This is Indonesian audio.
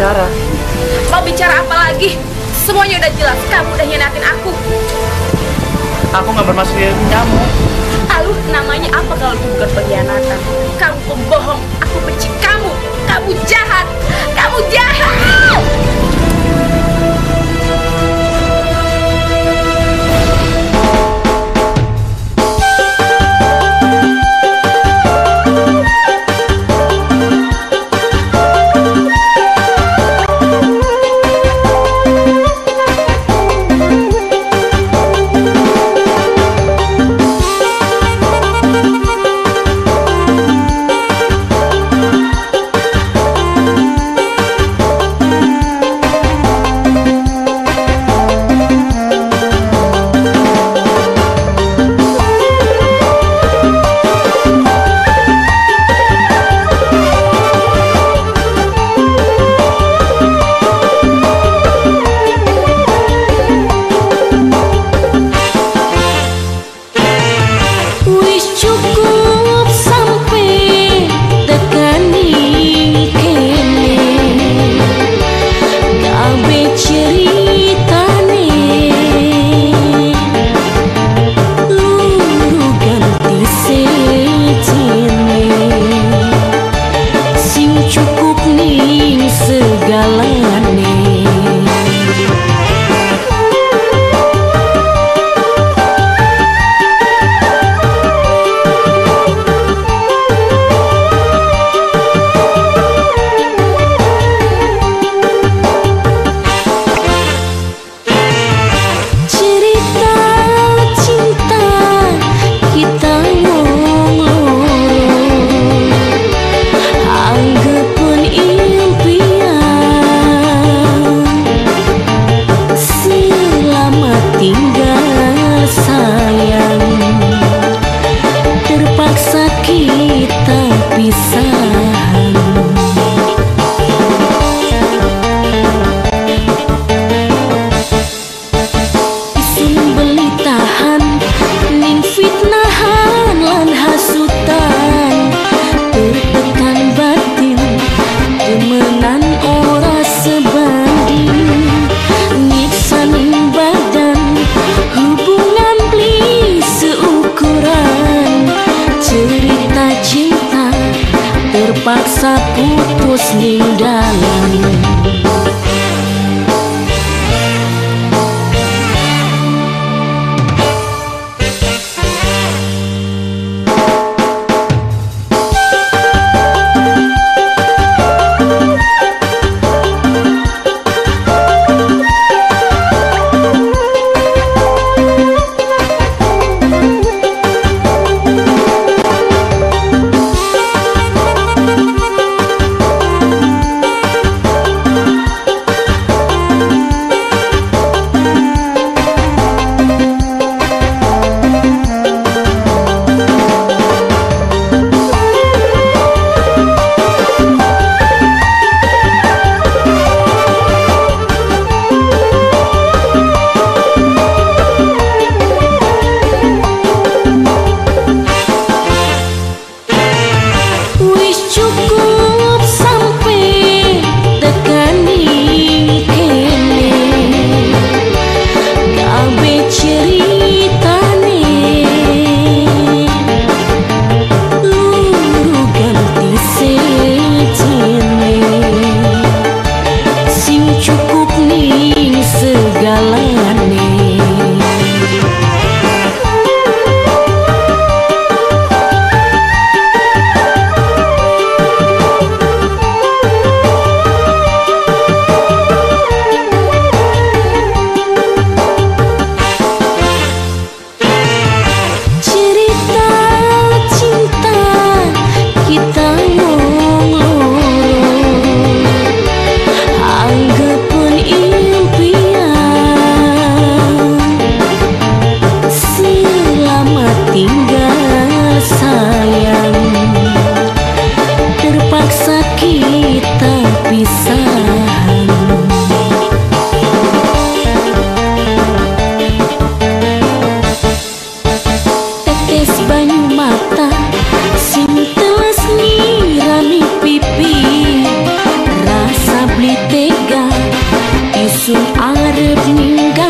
bicara. Mau bicara apa lagi? Semuanya udah jelas, kamu udah hianatin aku. Aku nggak bermaksud kamu. Lalu namanya apa kalau itu bukan pengkhianatan? Kamu pembohong, aku benci kamu. Kamu jahat, kamu jahat. Terpaksa putus ning dalam para de ninguém.